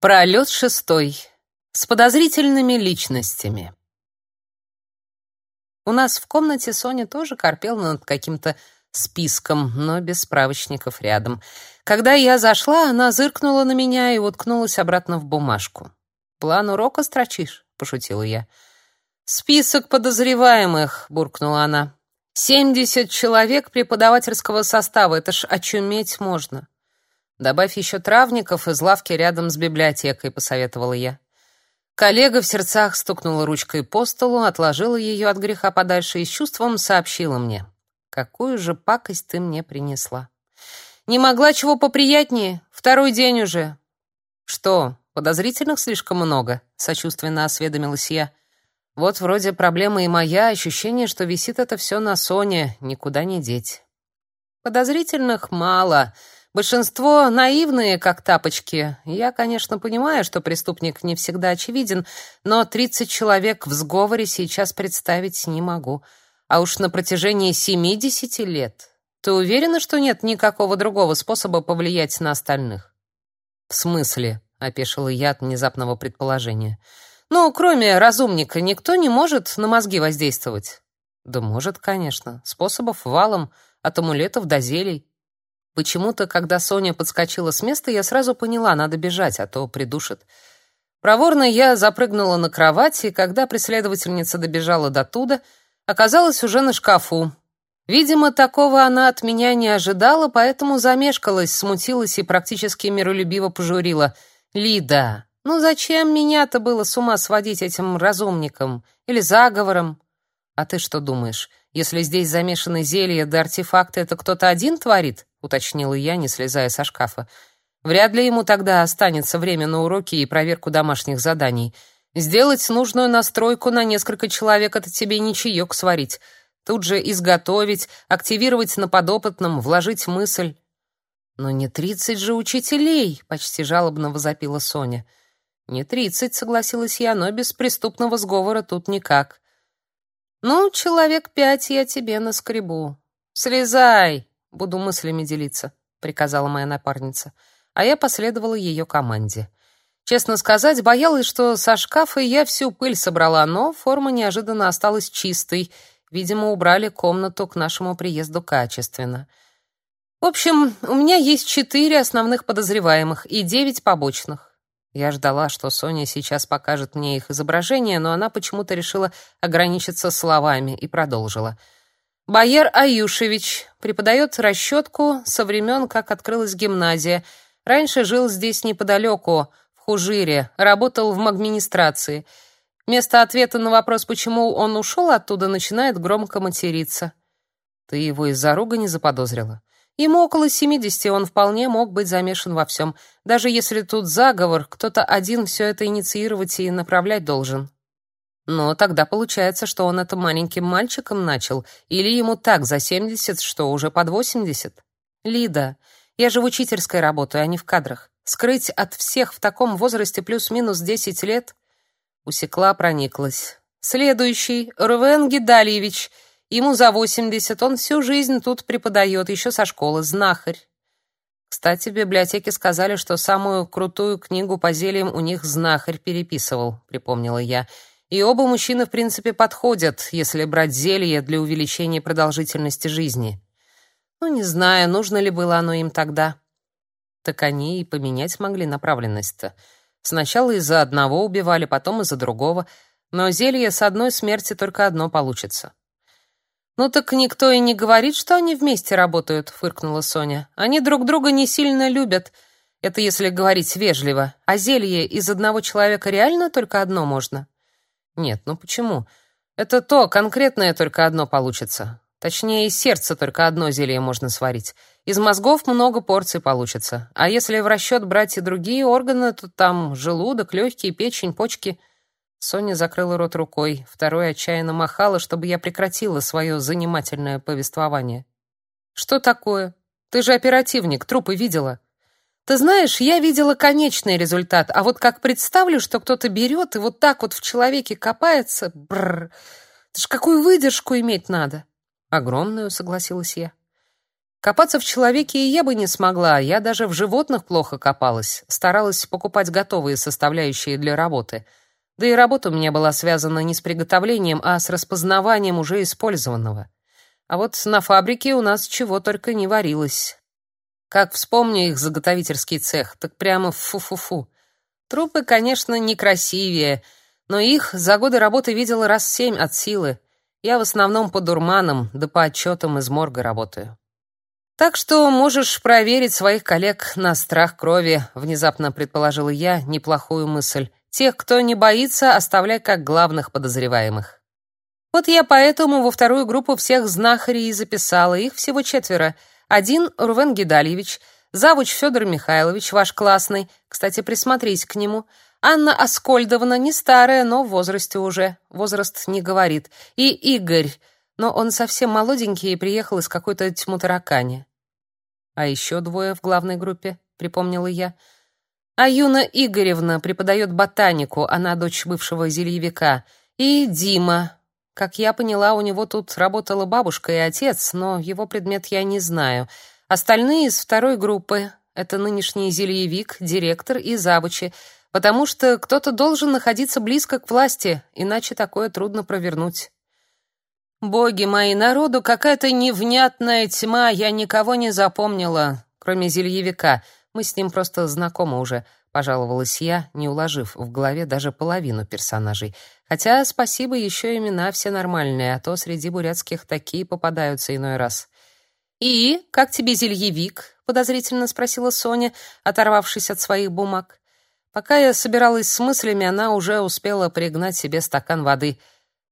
Пролет шестой. С подозрительными личностями. У нас в комнате Соня тоже корпела над каким-то списком, но без справочников рядом. Когда я зашла, она зыркнула на меня и уткнулась обратно в бумажку. «План урока строчишь?» — пошутила я. «Список подозреваемых», — буркнула она. «Семьдесят человек преподавательского состава, это ж очуметь можно». Добавь еще травников из лавки рядом с библиотекой, посоветовала я. Коллега в сердцах стукнула ручкой по столу, отложила ее от греха подальше и с чувством сообщила мне: "Какую же пакость ты мне принесла? Не могла чего поприятнее, второй день уже". "Что, подозрительных слишком много?" сочувственно осведомилась я. Вот вроде проблема и моя, ощущение, что висит это все на Соне, никуда не деть. Подозрительных мало. Большинство наивные, как тапочки. Я, конечно, понимаю, что преступник не всегда очевиден, но 30 человек в сговоре сейчас представить не могу. А уж на протяжении 70 лет. Ты уверена, что нет никакого другого способа повлиять на остальных? В смысле? опешила я от внезапного предположения. Ну, кроме разумника, никто не может на мозги воздействовать. Да может, конечно. Способов валом, от амулетов до зелий. Почему-то, когда Соня подскочила с места, я сразу поняла, надо бежать, а то придушит. Проворно я запрыгнула на кровать, и когда преследовательница добежала до туда, оказалась уже на шкафу. Видимо, такого она от меня не ожидала, поэтому замешкалась, смутилась и практически миролюбиво пожурила. «Лида, ну зачем меня-то было с ума сводить этим разумником? Или заговором? А ты что думаешь, если здесь замешаны зелья да артефакты, это кто-то один творит? уточнила я, не слезая со шкафа. Вряд ли ему тогда останется время на уроки и проверку домашних заданий. Сделать нужную настройку на несколько человек это тебе не чаек сварить. Тут же изготовить, активировать на подопытном, вложить мысль. Но не тридцать же учителей, почти жалобно возопила Соня. Не тридцать, согласилась я, но без преступного сговора тут никак. Ну, человек пять я тебе наскребу. Слезай, Буду мыслями делиться, приказала моя напарница, а я последовала ее команде. Честно сказать, боялась, что со шкафа я всю пыль собрала, но форма неожиданно осталась чистой. Видимо, убрали комнату к нашему приезду качественно. В общем, у меня есть четыре основных подозреваемых и девять побочных. Я ждала, что Соня сейчас покажет мне их изображение, но она почему-то решила ограничиться словами и продолжила. Бояр Аюшевич преподает расчетку со времен, как открылась гимназия. Раньше жил здесь неподалеку, в Хужире, работал в администрации. Вместо ответа на вопрос, почему он ушел оттуда, начинает громко материться. Ты его из-за руга не заподозрила? Ему около семидесяти, он вполне мог быть замешан во всем. Даже если тут заговор, кто-то один все это инициировать и направлять должен. Но тогда получается, что он это маленьким мальчиком начал, или ему так за 70, что уже под 80. Лида, я же в учительской работаю, а не в кадрах. Скрыть от всех в таком возрасте плюс-минус 10 лет? Усекла, прониклась. Следующий, Рувен Гидальевич. Ему за 80, он всю жизнь тут преподает, еще со школы, знахарь. Кстати, в библиотеке сказали, что самую крутую книгу по зельям у них знахарь переписывал, припомнила я. И оба мужчины, в принципе, подходят, если брать зелье для увеличения продолжительности жизни. Ну, не знаю, нужно ли было оно им тогда. Так они и поменять могли направленность-то. Сначала из-за одного убивали, потом из-за другого. Но зелье с одной смерти только одно получится. «Ну так никто и не говорит, что они вместе работают», — фыркнула Соня. «Они друг друга не сильно любят. Это если говорить вежливо. А зелье из одного человека реально только одно можно?» Нет, ну почему? Это то, конкретное только одно получится. Точнее, из сердца только одно зелье можно сварить. Из мозгов много порций получится. А если в расчет брать и другие органы, то там желудок, легкие, печень, почки. Соня закрыла рот рукой, второй отчаянно махала, чтобы я прекратила свое занимательное повествование. Что такое? Ты же оперативник, трупы видела. Ты знаешь, я видела конечный результат, а вот как представлю, что кто-то берет и вот так вот в человеке копается, бррр, это ж какую выдержку иметь надо. Огромную, согласилась я. Копаться в человеке и я бы не смогла, я даже в животных плохо копалась, старалась покупать готовые составляющие для работы. Да и работа у меня была связана не с приготовлением, а с распознаванием уже использованного. А вот на фабрике у нас чего только не варилось. Как вспомню их заготовительский цех, так прямо фу-фу-фу. Трупы, конечно, некрасивее, но их за годы работы видела раз семь от силы. Я в основном по дурманам, да по отчетам из морга работаю. Так что можешь проверить своих коллег на страх крови, внезапно предположила я неплохую мысль. Тех, кто не боится, оставляй как главных подозреваемых. Вот я поэтому во вторую группу всех знахарей записала, их всего четверо. Один Рувен Гидальевич, завуч Федор Михайлович, ваш классный. Кстати, присмотрись к нему. Анна Аскольдовна не старая, но в возрасте уже. Возраст не говорит. И Игорь, но он совсем молоденький и приехал из какой-то тьму таракани. А еще двое в главной группе, припомнила я. А Юна Игоревна преподает ботанику, она дочь бывшего зельевика. И Дима. Как я поняла, у него тут работала бабушка и отец, но его предмет я не знаю. Остальные из второй группы — это нынешний зельевик, директор и завучи, потому что кто-то должен находиться близко к власти, иначе такое трудно провернуть. Боги мои, народу какая-то невнятная тьма, я никого не запомнила, кроме зельевика. Мы с ним просто знакомы уже, пожаловалась я, не уложив в голове даже половину персонажей. Хотя спасибо, еще имена все нормальные, а то среди бурятских такие попадаются иной раз. И как тебе зельевик? подозрительно спросила Соня, оторвавшись от своих бумаг. Пока я собиралась с мыслями, она уже успела пригнать себе стакан воды.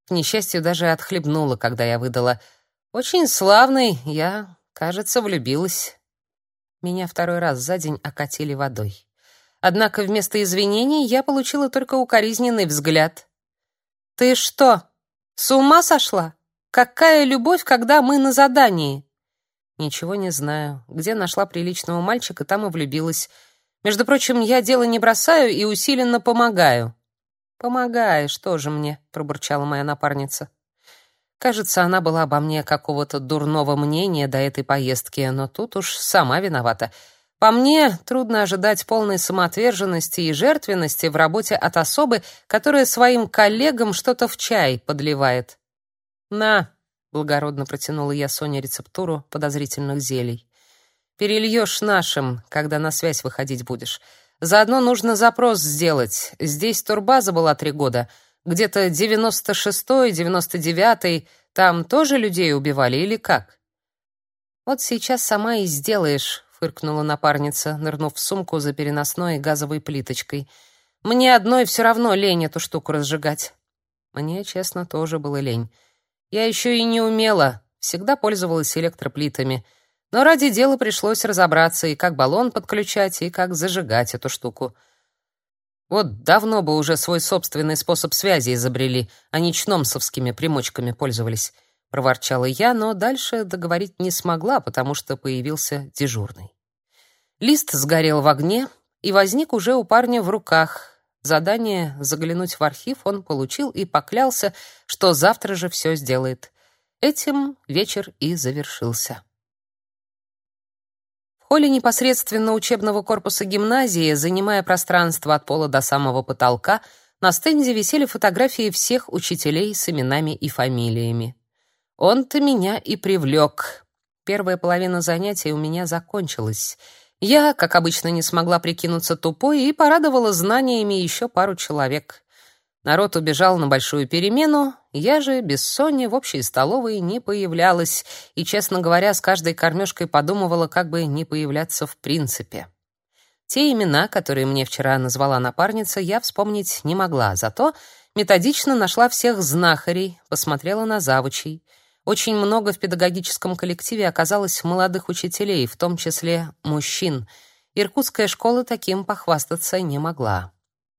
К несчастью, даже отхлебнула, когда я выдала: "Очень славный, я, кажется, влюбилась". Меня второй раз за день окатили водой. Однако вместо извинений я получила только укоризненный взгляд. Ты что, с ума сошла? Какая любовь, когда мы на задании? Ничего не знаю. Где нашла приличного мальчика, там и влюбилась. Между прочим, я дело не бросаю и усиленно помогаю. Помогаешь тоже мне, пробурчала моя напарница. Кажется, она была обо мне какого-то дурного мнения до этой поездки, но тут уж сама виновата. По мне, трудно ожидать полной самоотверженности и жертвенности в работе от особы, которая своим коллегам что-то в чай подливает. На, благородно протянула я Соне рецептуру подозрительных зелий. Перельешь нашим, когда на связь выходить будешь. Заодно нужно запрос сделать. Здесь турбаза была три года. Где-то 96-й, 99-й. Там тоже людей убивали или как? Вот сейчас сама и сделаешь, фыркнула напарница, нырнув в сумку за переносной газовой плиточкой. Мне одной все равно лень эту штуку разжигать. Мне, честно, тоже было лень. Я еще и не умела, всегда пользовалась электроплитами. Но ради дела пришлось разобраться и как баллон подключать, и как зажигать эту штуку. Вот давно бы уже свой собственный способ связи изобрели, а не чномсовскими примочками пользовались, проворчала я, но дальше договорить не смогла, потому что появился дежурный. Лист сгорел в огне и возник уже у парня в руках. Задание заглянуть в архив он получил и поклялся, что завтра же все сделает. Этим вечер и завершился. Холле непосредственно учебного корпуса гимназии, занимая пространство от пола до самого потолка, на стенде висели фотографии всех учителей с именами и фамилиями. Он-то меня и привлек. Первая половина занятия у меня закончилась. Я, как обычно, не смогла прикинуться тупой и порадовала знаниями еще пару человек. Народ убежал на большую перемену, я же без Сони в общей столовой не появлялась и, честно говоря, с каждой кормежкой подумывала, как бы не появляться в принципе. Те имена, которые мне вчера назвала напарница, я вспомнить не могла, зато методично нашла всех знахарей, посмотрела на завучей. Очень много в педагогическом коллективе оказалось молодых учителей, в том числе мужчин. Иркутская школа таким похвастаться не могла.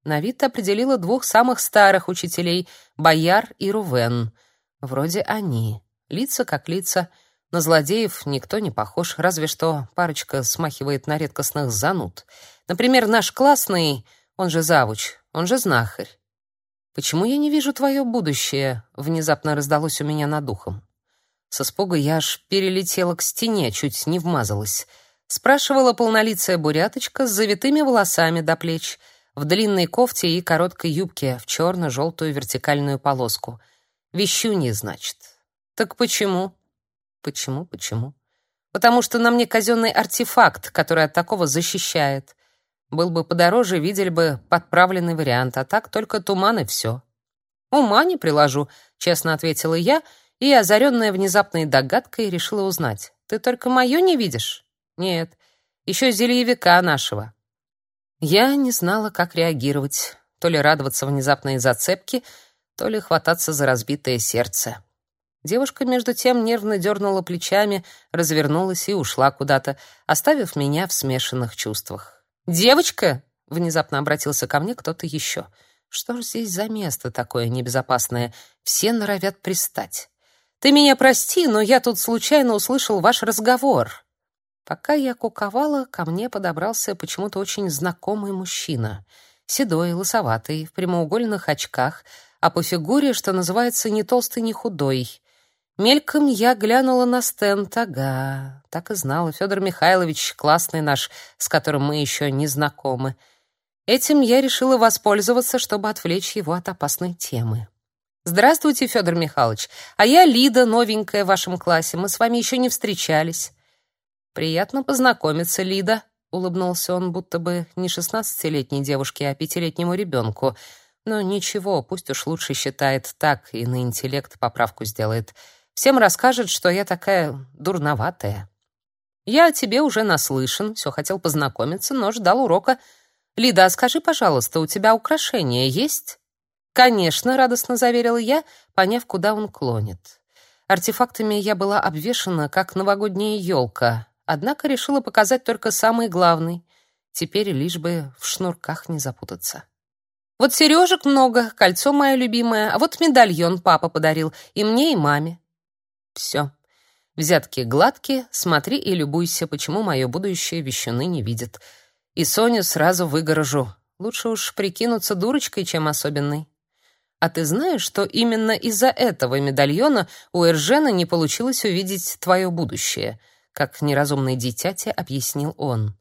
На вид определила двух самых старых учителей — Бояр и Рувен. Вроде они. Лица как лица. На злодеев никто не похож, разве что парочка смахивает на редкостных зануд. Например, наш классный, он же завуч, он же знахарь. «Почему я не вижу твое будущее?» — внезапно раздалось у меня над ухом. С испуга я аж перелетела к стене, чуть не вмазалась. Спрашивала полнолицая буряточка с завитыми волосами до плеч, в длинной кофте и короткой юбке в черно-желтую вертикальную полоску. Вещунья, значит. Так почему? Почему, почему? Потому что на мне казенный артефакт, который от такого защищает. Был бы подороже, видели бы подправленный вариант, а так только туман и все. «Ума не приложу», — честно ответила я, и, озаренная внезапной догадкой, решила узнать. «Ты только мою не видишь?» «Нет, еще зельевика нашего». Я не знала, как реагировать, то ли радоваться внезапной зацепке, то ли хвататься за разбитое сердце. Девушка, между тем, нервно дернула плечами, развернулась и ушла куда-то, оставив меня в смешанных чувствах. «Девочка!» — внезапно обратился ко мне кто-то еще. «Что же здесь за место такое небезопасное? Все норовят пристать. Ты меня прости, но я тут случайно услышал ваш разговор». Пока я куковала, ко мне подобрался почему-то очень знакомый мужчина. Седой, лысоватый, в прямоугольных очках, а по фигуре, что называется, ни толстый, ни худой. Мельком я глянула на стенд, ага, так и знала, Федор Михайлович, классный наш, с которым мы еще не знакомы. Этим я решила воспользоваться, чтобы отвлечь его от опасной темы. «Здравствуйте, Федор Михайлович. А я Лида, новенькая в вашем классе. Мы с вами еще не встречались». «Приятно познакомиться, Лида», — улыбнулся он, будто бы не шестнадцатилетней девушке, а пятилетнему ребенку. «Но ничего, пусть уж лучше считает так и на интеллект поправку сделает». Всем расскажет, что я такая дурноватая. Я о тебе уже наслышан, все хотел познакомиться, но ждал урока. Лида, а скажи, пожалуйста, у тебя украшения есть? Конечно, радостно заверила я, поняв, куда он клонит. Артефактами я была обвешана, как новогодняя елка, однако решила показать только самый главный. Теперь лишь бы в шнурках не запутаться. Вот сережек много, кольцо мое любимое, а вот медальон папа подарил и мне, и маме. Все. Взятки гладкие, смотри и любуйся, почему мое будущее вещуны не видят. И Соню сразу выгорожу. Лучше уж прикинуться дурочкой, чем особенной. А ты знаешь, что именно из-за этого медальона у Эржена не получилось увидеть твое будущее, как неразумный дитяти объяснил он.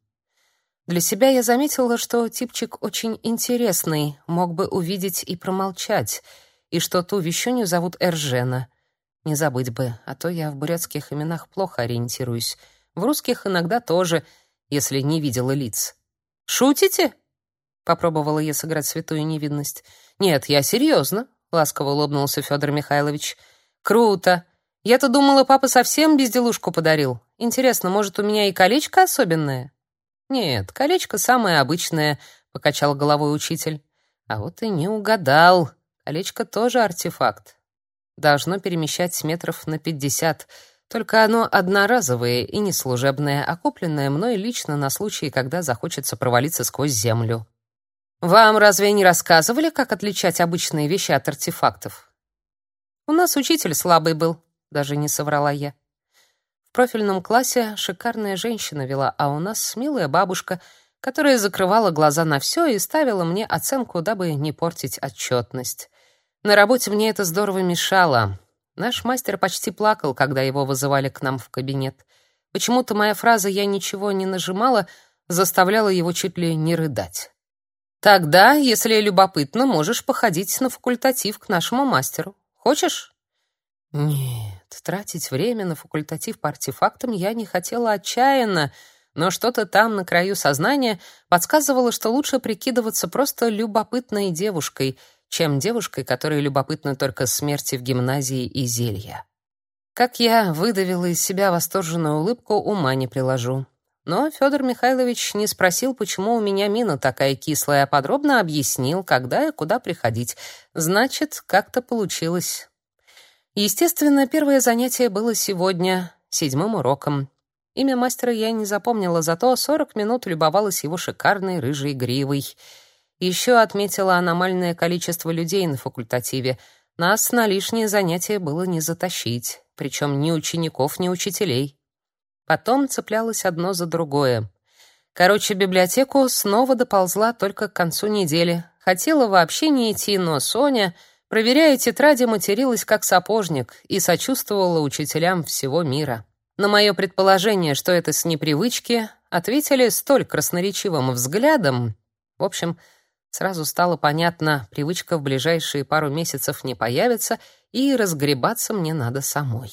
Для себя я заметила, что типчик очень интересный, мог бы увидеть и промолчать, и что ту вещунью зовут Эржена — не забыть бы, а то я в бурятских именах плохо ориентируюсь. В русских иногда тоже, если не видела лиц. «Шутите?» — попробовала я сыграть святую невинность. «Нет, я серьезно», — ласково улыбнулся Федор Михайлович. «Круто! Я-то думала, папа совсем безделушку подарил. Интересно, может, у меня и колечко особенное?» «Нет, колечко самое обычное», — покачал головой учитель. «А вот и не угадал. Колечко тоже артефакт должно перемещать метров на пятьдесят. Только оно одноразовое и не служебное, а купленное мной лично на случай, когда захочется провалиться сквозь землю. Вам разве не рассказывали, как отличать обычные вещи от артефактов? У нас учитель слабый был, даже не соврала я. В профильном классе шикарная женщина вела, а у нас милая бабушка, которая закрывала глаза на все и ставила мне оценку, дабы не портить отчетность. На работе мне это здорово мешало. Наш мастер почти плакал, когда его вызывали к нам в кабинет. Почему-то моя фраза «я ничего не нажимала» заставляла его чуть ли не рыдать. «Тогда, если любопытно, можешь походить на факультатив к нашему мастеру. Хочешь?» Нет, тратить время на факультатив по артефактам я не хотела отчаянно, но что-то там на краю сознания подсказывало, что лучше прикидываться просто любопытной девушкой — чем девушкой, которой любопытна только смерти в гимназии и зелья. Как я выдавила из себя восторженную улыбку, ума не приложу. Но Федор Михайлович не спросил, почему у меня мина такая кислая, а подробно объяснил, когда и куда приходить. Значит, как-то получилось. Естественно, первое занятие было сегодня, седьмым уроком. Имя мастера я не запомнила, зато 40 минут любовалась его шикарной рыжей гривой — еще отметила аномальное количество людей на факультативе. Нас на лишние занятия было не затащить, причем ни учеников, ни учителей. Потом цеплялось одно за другое. Короче, библиотеку снова доползла только к концу недели. Хотела вообще не идти, но Соня, проверяя тетради, материлась как сапожник и сочувствовала учителям всего мира. На мое предположение, что это с непривычки, ответили столь красноречивым взглядом. В общем, сразу стало понятно, привычка в ближайшие пару месяцев не появится, и разгребаться мне надо самой.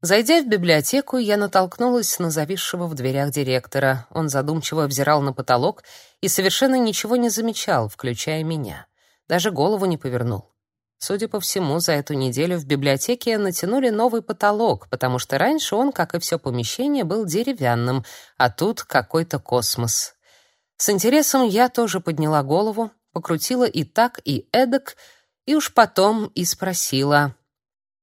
Зайдя в библиотеку, я натолкнулась на зависшего в дверях директора. Он задумчиво взирал на потолок и совершенно ничего не замечал, включая меня. Даже голову не повернул. Судя по всему, за эту неделю в библиотеке натянули новый потолок, потому что раньше он, как и все помещение, был деревянным, а тут какой-то космос. С интересом я тоже подняла голову, покрутила и так, и эдак, и уж потом и спросила: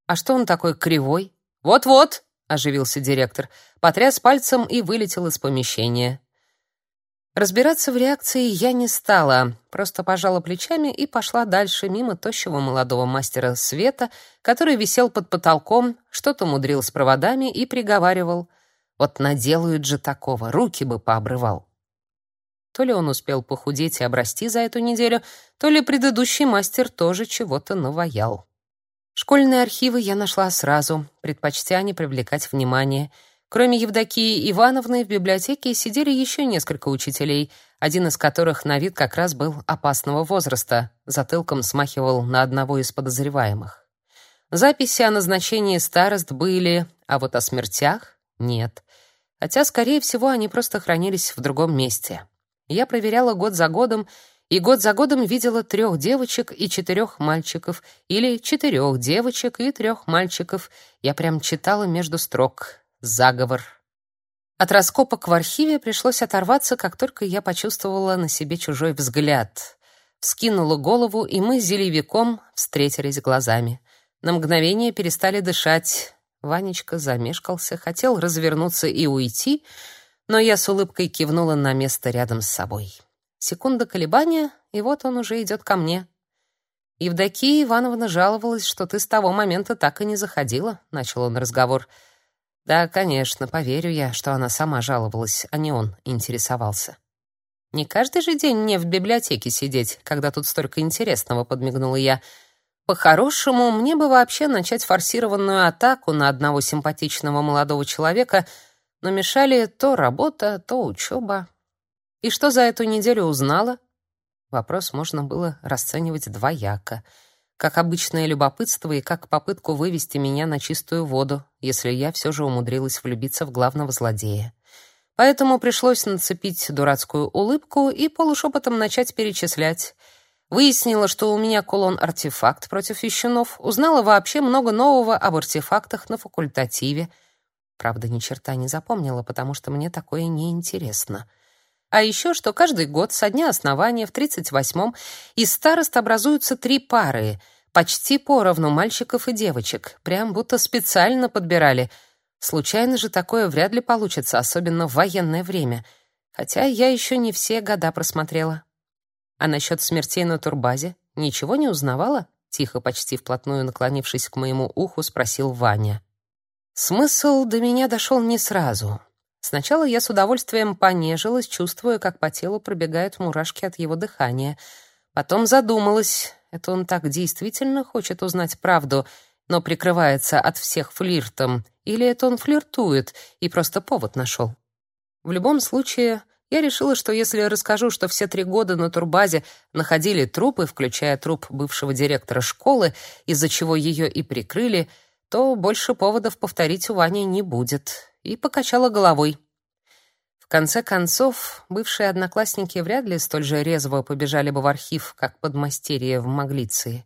"А что он такой кривой?" «Вот-вот», — оживился директор, потряс пальцем и вылетел из помещения. Разбираться в реакции я не стала, просто пожала плечами и пошла дальше мимо тощего молодого мастера света, который висел под потолком, что-то мудрил с проводами и приговаривал: "Вот наделают же такого, руки бы пообрывал". То ли он успел похудеть и обрасти за эту неделю, то ли предыдущий мастер тоже чего-то наваял. Школьные архивы я нашла сразу, предпочтя не привлекать внимания. Кроме Евдокии Ивановны в библиотеке сидели еще несколько учителей, один из которых на вид как раз был опасного возраста, затылком смахивал на одного из подозреваемых. Записи о назначении старост были, а вот о смертях — нет. Хотя, скорее всего, они просто хранились в другом месте. Я проверяла год за годом и год за годом видела трех девочек и четырех мальчиков, или четырех девочек и трех мальчиков. Я прям читала между строк. Заговор. От раскопок в архиве пришлось оторваться, как только я почувствовала на себе чужой взгляд. Вскинула голову, и мы с зелевиком встретились глазами. На мгновение перестали дышать. Ванечка замешкался, хотел развернуться и уйти, но я с улыбкой кивнула на место рядом с собой. Секунда колебания, и вот он уже идет ко мне. Евдокия Ивановна жаловалась, что ты с того момента так и не заходила, начал он разговор. Да, конечно, поверю я, что она сама жаловалась, а не он интересовался. Не каждый же день мне в библиотеке сидеть, когда тут столько интересного, подмигнула я. По-хорошему, мне бы вообще начать форсированную атаку на одного симпатичного молодого человека, но мешали то работа, то учеба. И что за эту неделю узнала? Вопрос можно было расценивать двояко. Как обычное любопытство и как попытку вывести меня на чистую воду, если я все же умудрилась влюбиться в главного злодея. Поэтому пришлось нацепить дурацкую улыбку и полушепотом начать перечислять. Выяснила, что у меня кулон-артефакт против вещунов, узнала вообще много нового об артефактах на факультативе. Правда, ни черта не запомнила, потому что мне такое не интересно. А еще, что каждый год со дня основания в 38-м из старост образуются три пары, почти поровну мальчиков и девочек, прям будто специально подбирали. Случайно же такое вряд ли получится, особенно в военное время. Хотя я еще не все года просмотрела. А насчет смертей на турбазе ничего не узнавала? Тихо, почти вплотную наклонившись к моему уху, спросил Ваня. Смысл до меня дошел не сразу. Сначала я с удовольствием понежилась, чувствуя, как по телу пробегают мурашки от его дыхания. Потом задумалась, это он так действительно хочет узнать правду, но прикрывается от всех флиртом, или это он флиртует и просто повод нашел. В любом случае, я решила, что если расскажу, что все три года на турбазе находили трупы, включая труп бывшего директора школы, из-за чего ее и прикрыли, то больше поводов повторить у Вани не будет и покачала головой. В конце концов, бывшие одноклассники вряд ли столь же резво побежали бы в архив, как подмастерье в Маглиции.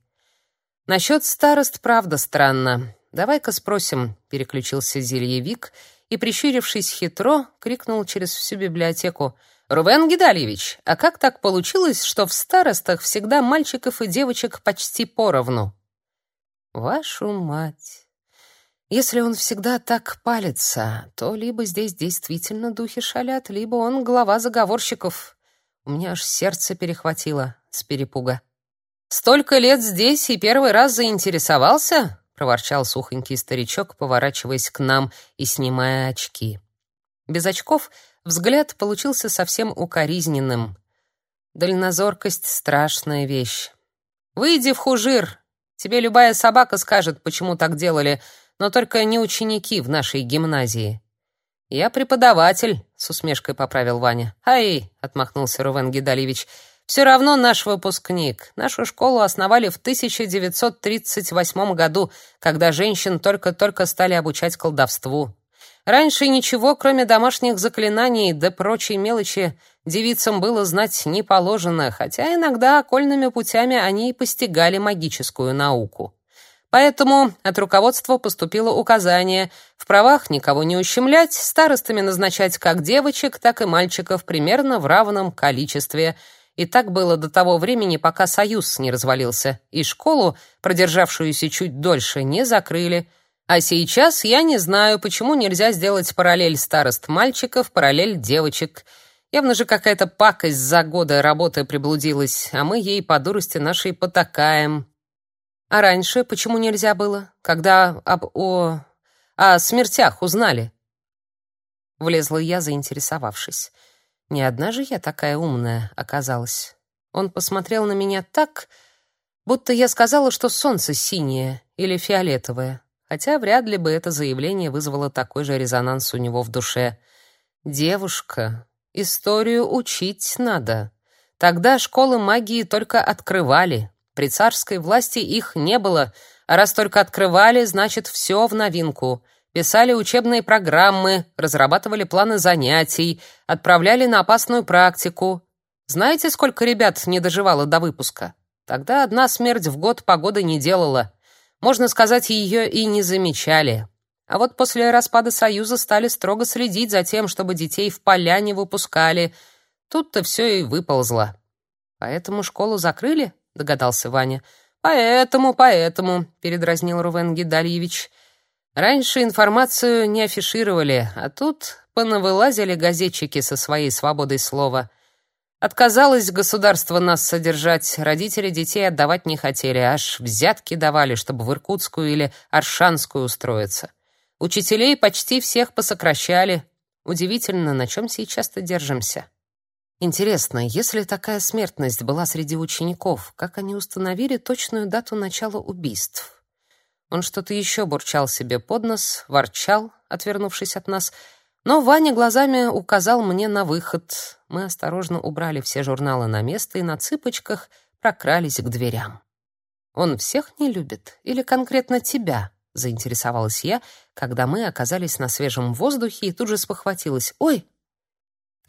Насчет старост правда странно. Давай-ка спросим, переключился зельевик и, прищурившись хитро, крикнул через всю библиотеку: "Рувен Гидальевич, а как так получилось, что в старостах всегда мальчиков и девочек почти поровну?" Вашу мать. Если он всегда так палится, то либо здесь действительно духи шалят, либо он глава заговорщиков. У меня аж сердце перехватило с перепуга. Столько лет здесь и первый раз заинтересовался, проворчал сухонький старичок, поворачиваясь к нам и снимая очки. Без очков взгляд получился совсем укоризненным. Дальнозоркость страшная вещь. Выйди в хужир. Тебе любая собака скажет, почему так делали, но только не ученики в нашей гимназии. Я преподаватель, с усмешкой поправил Ваня. Ай, отмахнулся Рувен Гидалевич. Все равно наш выпускник. Нашу школу основали в 1938 году, когда женщин только-только стали обучать колдовству. Раньше ничего, кроме домашних заклинаний да прочей мелочи, девицам было знать не положено, хотя иногда окольными путями они и постигали магическую науку. Поэтому от руководства поступило указание в правах никого не ущемлять, старостами назначать как девочек, так и мальчиков примерно в равном количестве. И так было до того времени, пока союз не развалился, и школу, продержавшуюся чуть дольше, не закрыли. А сейчас я не знаю, почему нельзя сделать параллель старост мальчиков, параллель девочек. Явно же какая-то пакость за годы работы приблудилась, а мы ей по дурости нашей потакаем. А раньше почему нельзя было, когда об о о смертях узнали? Влезла я, заинтересовавшись. Не одна же я такая умная оказалась. Он посмотрел на меня так, будто я сказала, что солнце синее или фиолетовое, хотя вряд ли бы это заявление вызвало такой же резонанс у него в душе. Девушка, историю учить надо. Тогда школы магии только открывали, при царской власти их не было, а раз только открывали, значит, все в новинку. Писали учебные программы, разрабатывали планы занятий, отправляли на опасную практику. Знаете, сколько ребят не доживало до выпуска? Тогда одна смерть в год погоды не делала. Можно сказать, ее и не замечали. А вот после распада Союза стали строго следить за тем, чтобы детей в поля не выпускали. Тут-то все и выползло. Поэтому школу закрыли? Догадался Ваня. Поэтому, поэтому, передразнил Рувен Гидальевич. Раньше информацию не афишировали, а тут понавылазили газетчики со своей свободой слова. Отказалось государство нас содержать, родители детей отдавать не хотели, аж взятки давали, чтобы в Иркутскую или Аршанскую устроиться. Учителей почти всех посокращали. Удивительно, на чем сейчас-то держимся. Интересно, если такая смертность была среди учеников, как они установили точную дату начала убийств? Он что-то еще бурчал себе под нос, ворчал, отвернувшись от нас, но Ваня глазами указал мне на выход. Мы осторожно убрали все журналы на место и на цыпочках прокрались к дверям. Он всех не любит или конкретно тебя? заинтересовалась я, когда мы оказались на свежем воздухе и тут же спохватилась. Ой,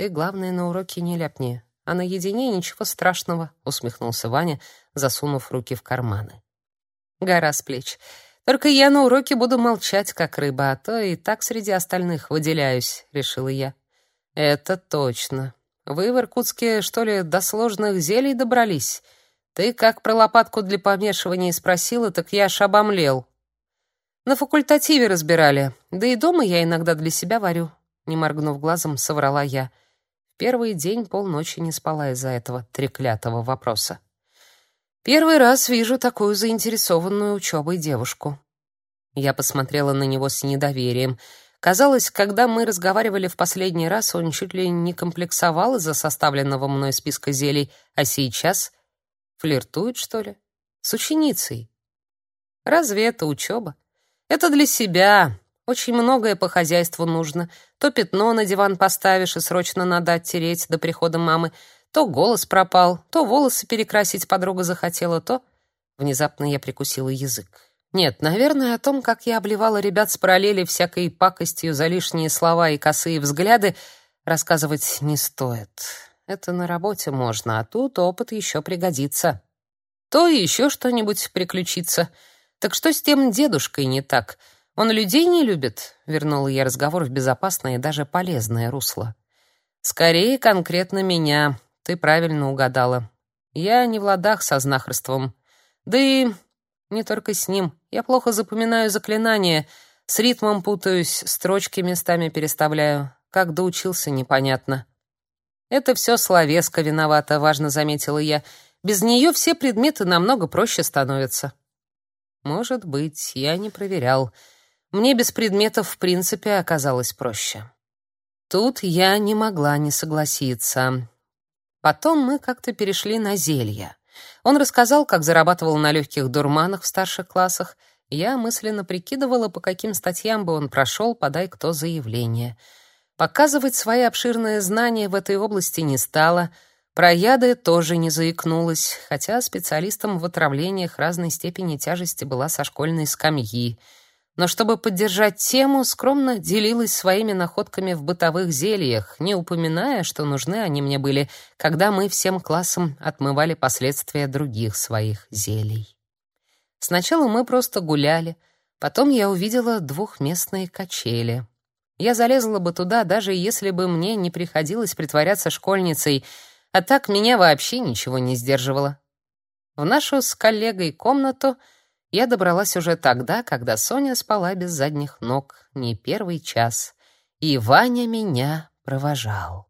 ты, главное, на уроке не ляпни, а наедине ничего страшного, усмехнулся Ваня, засунув руки в карманы. Гора с плеч. Только я на уроке буду молчать, как рыба, а то и так среди остальных выделяюсь, решила я. Это точно. Вы в Иркутске, что ли, до сложных зелий добрались? Ты как про лопатку для помешивания спросила, так я аж обомлел. На факультативе разбирали. Да и дома я иногда для себя варю, не моргнув глазом, соврала я. Первый день полночи не спала из-за этого треклятого вопроса. Первый раз вижу такую заинтересованную учебой девушку. Я посмотрела на него с недоверием. Казалось, когда мы разговаривали в последний раз, он чуть ли не комплексовал из-за составленного мной списка зелий, а сейчас флиртует, что ли? С ученицей. Разве это учеба? Это для себя, очень многое по хозяйству нужно. То пятно на диван поставишь и срочно надо оттереть до прихода мамы, то голос пропал, то волосы перекрасить подруга захотела, то... Внезапно я прикусила язык. Нет, наверное, о том, как я обливала ребят с параллели всякой пакостью за лишние слова и косые взгляды, рассказывать не стоит. Это на работе можно, а тут опыт еще пригодится. То и еще что-нибудь приключится. Так что с тем дедушкой не так — он людей не любит, вернула я разговор в безопасное и даже полезное русло. Скорее конкретно меня. Ты правильно угадала. Я не в ладах со знахарством. Да и не только с ним. Я плохо запоминаю заклинания, с ритмом путаюсь, строчки местами переставляю. Как доучился, непонятно. Это все словеска виновата, важно заметила я. Без нее все предметы намного проще становятся. Может быть, я не проверял. Мне без предметов в принципе оказалось проще. Тут я не могла не согласиться. Потом мы как-то перешли на зелья. Он рассказал, как зарабатывал на легких дурманах в старших классах. Я мысленно прикидывала, по каким статьям бы он прошел, подай кто заявление. Показывать свои обширные знания в этой области не стала. Про яды тоже не заикнулась, хотя специалистом в отравлениях разной степени тяжести была со школьной скамьи — но чтобы поддержать тему, скромно делилась своими находками в бытовых зельях, не упоминая, что нужны они мне были, когда мы всем классом отмывали последствия других своих зелий. Сначала мы просто гуляли, потом я увидела двухместные качели. Я залезла бы туда, даже если бы мне не приходилось притворяться школьницей, а так меня вообще ничего не сдерживало. В нашу с коллегой комнату — я добралась уже тогда, когда Соня спала без задних ног не первый час, и Ваня меня провожал.